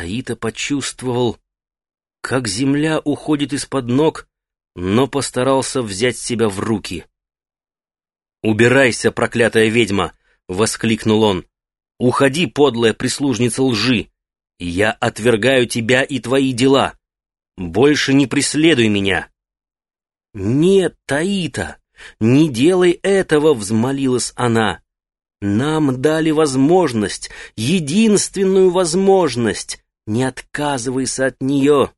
Таита почувствовал, как земля уходит из-под ног, но постарался взять себя в руки. «Убирайся, проклятая ведьма!» — воскликнул он. «Уходи, подлая прислужница лжи! Я отвергаю тебя и твои дела! Больше не преследуй меня!» «Нет, Таита, не делай этого!» — взмолилась она. «Нам дали возможность, единственную возможность. Не отказывайся от нее!»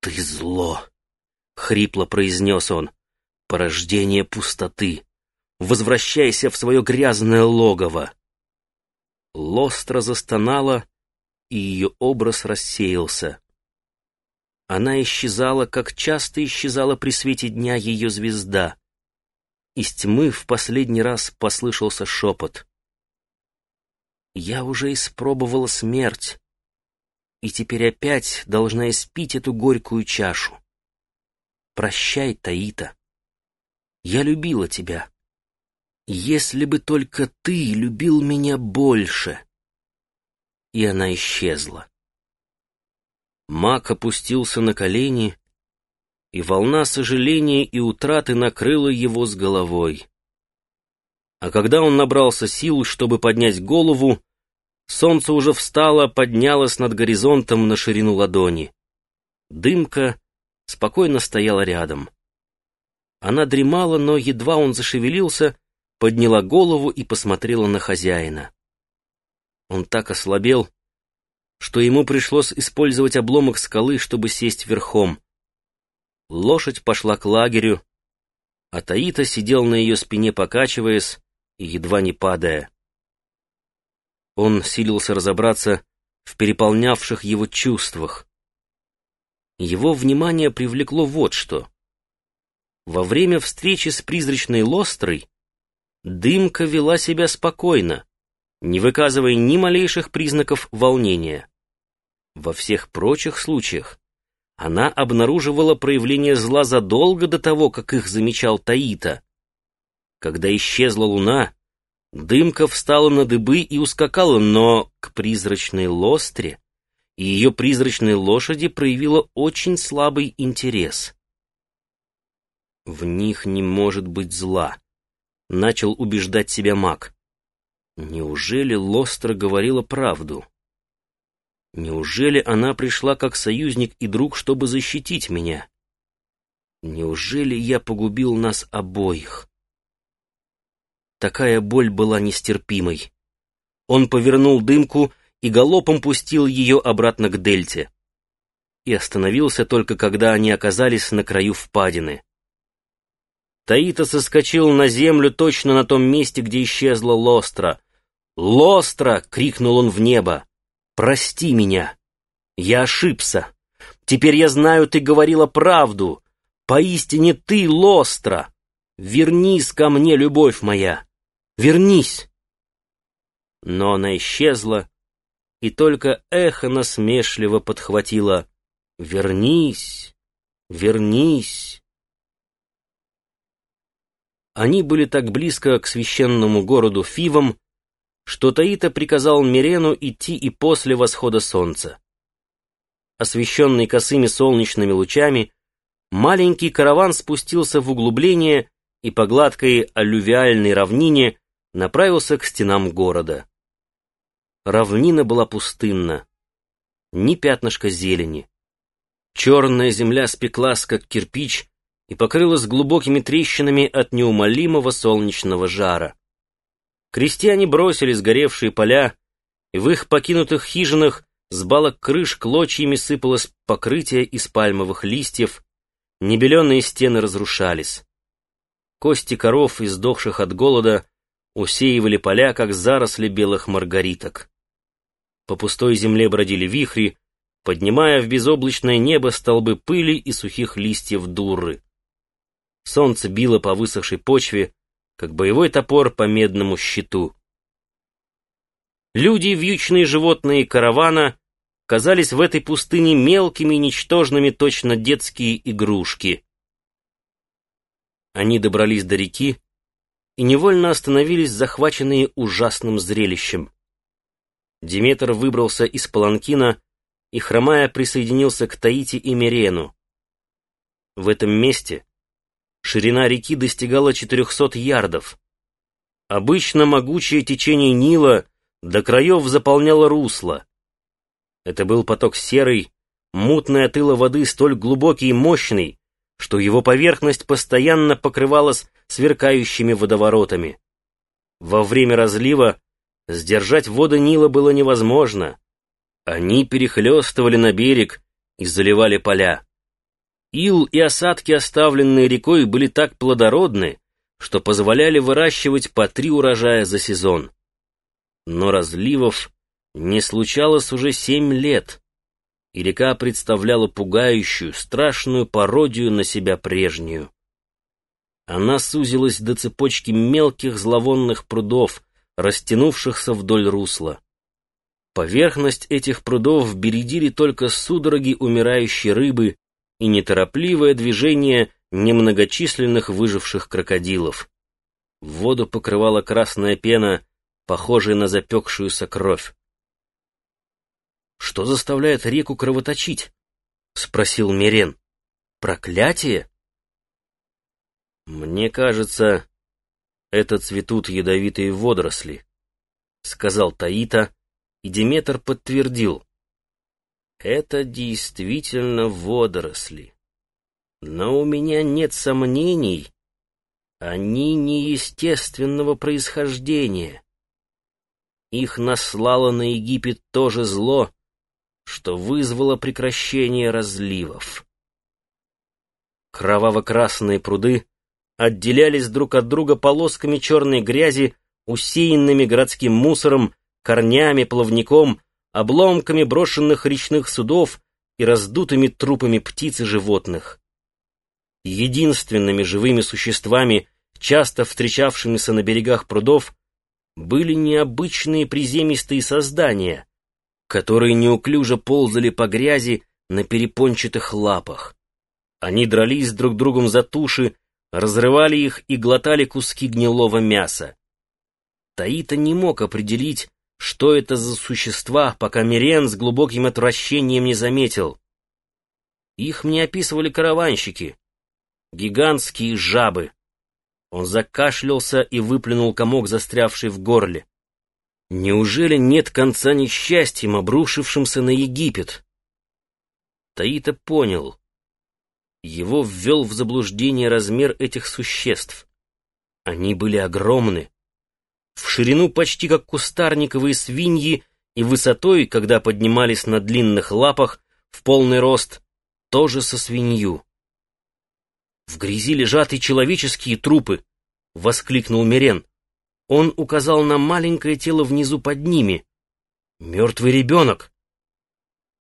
«Ты зло!» — хрипло произнес он. «Порождение пустоты! Возвращайся в свое грязное логово!» Лостра застонала, и ее образ рассеялся. Она исчезала, как часто исчезала при свете дня ее звезда. Из тьмы в последний раз послышался шепот. «Я уже испробовала смерть, и теперь опять должна испить эту горькую чашу. Прощай, Таита. Я любила тебя. Если бы только ты любил меня больше. И она исчезла. Мак опустился на колени, и волна сожаления и утраты накрыла его с головой. А когда он набрался сил, чтобы поднять голову, солнце уже встало, поднялось над горизонтом на ширину ладони. Дымка спокойно стояла рядом. Она дремала, но едва он зашевелился, подняла голову и посмотрела на хозяина. Он так ослабел, что ему пришлось использовать обломок скалы, чтобы сесть верхом. Лошадь пошла к лагерю, а Таита сидел на ее спине, покачиваясь и едва не падая. Он силился разобраться в переполнявших его чувствах. Его внимание привлекло вот что. Во время встречи с призрачной Лострой Дымка вела себя спокойно, не выказывая ни малейших признаков волнения. Во всех прочих случаях она обнаруживала проявление зла задолго до того, как их замечал Таита. Когда исчезла луна, дымка встала на дыбы и ускакала, но к призрачной лостре и ее призрачной лошади проявила очень слабый интерес. В них не может быть зла начал убеждать себя маг. Неужели Лостра говорила правду? Неужели она пришла как союзник и друг, чтобы защитить меня? Неужели я погубил нас обоих? Такая боль была нестерпимой. Он повернул дымку и галопом пустил ее обратно к дельте. И остановился только когда они оказались на краю впадины. Таита соскочил на землю точно на том месте, где исчезла Лостра. «Лостра!» — крикнул он в небо. «Прости меня! Я ошибся! Теперь я знаю, ты говорила правду! Поистине ты, Лостра! Вернись ко мне, любовь моя! Вернись!» Но она исчезла, и только эхо насмешливо подхватило «Вернись! Вернись!» Они были так близко к священному городу Фивам, что Таита приказал Мирену идти и после восхода солнца. Освещенный косыми солнечными лучами, маленький караван спустился в углубление и по гладкой аллювиальной равнине направился к стенам города. Равнина была пустынна, ни пятнышка зелени. Черная земля спеклась, как кирпич, и покрылась глубокими трещинами от неумолимого солнечного жара. Крестьяне бросили сгоревшие поля, и в их покинутых хижинах с балок крыш клочьями сыпалось покрытие из пальмовых листьев, небеленные стены разрушались. Кости коров, издохших от голода, усеивали поля, как заросли белых маргариток. По пустой земле бродили вихри, поднимая в безоблачное небо столбы пыли и сухих листьев дурры. Солнце било по высохшей почве, как боевой топор по медному щиту. Люди, вьючные животные каравана, казались в этой пустыне мелкими и ничтожными точно детские игрушки. Они добрались до реки и невольно остановились, захваченные ужасным зрелищем. Диметр выбрался из паланкина и, хромая, присоединился к Таити и Мирену. В этом месте ширина реки достигала 400 ярдов. Обычно могучее течение Нила до краев заполняло русло. Это был поток серый, мутный от воды столь глубокий и мощный, что его поверхность постоянно покрывалась сверкающими водоворотами. Во время разлива сдержать воды Нила было невозможно. Они перехлестывали на берег и заливали поля. Ил и осадки, оставленные рекой, были так плодородны, что позволяли выращивать по три урожая за сезон. Но разливов не случалось уже семь лет, и река представляла пугающую, страшную пародию на себя прежнюю. Она сузилась до цепочки мелких зловонных прудов, растянувшихся вдоль русла. Поверхность этих прудов бередили только судороги умирающей рыбы и неторопливое движение немногочисленных выживших крокодилов. Воду покрывала красная пена, похожая на запекшуюся кровь. «Что заставляет реку кровоточить?» — спросил Мирен. «Проклятие?» «Мне кажется, это цветут ядовитые водоросли», — сказал Таита, и Диметр подтвердил. «Это действительно водоросли. Но у меня нет сомнений, они неестественного происхождения. Их наслало на Египет то же зло, что вызвало прекращение разливов. Кроваво-красные пруды отделялись друг от друга полосками черной грязи, усеянными городским мусором, корнями, плавником, обломками брошенных речных судов и раздутыми трупами птиц и животных. Единственными живыми существами, часто встречавшимися на берегах прудов, были необычные приземистые создания, которые неуклюже ползали по грязи на перепончатых лапах. Они дрались друг другом за туши, разрывали их и глотали куски гнилого мяса. Таита не мог определить, что это за существа, пока Мирен с глубоким отвращением не заметил. Их мне описывали караванщики. Гигантские жабы. Он закашлялся и выплюнул комок, застрявший в горле. Неужели нет конца несчастьям, обрушившимся на Египет? Таита понял. Его ввел в заблуждение размер этих существ. Они были огромны. В ширину почти как кустарниковые свиньи и высотой, когда поднимались на длинных лапах, в полный рост, тоже со свинью. «В грязи лежат и человеческие трупы!» — воскликнул Мирен. Он указал на маленькое тело внизу под ними. «Мертвый ребенок!»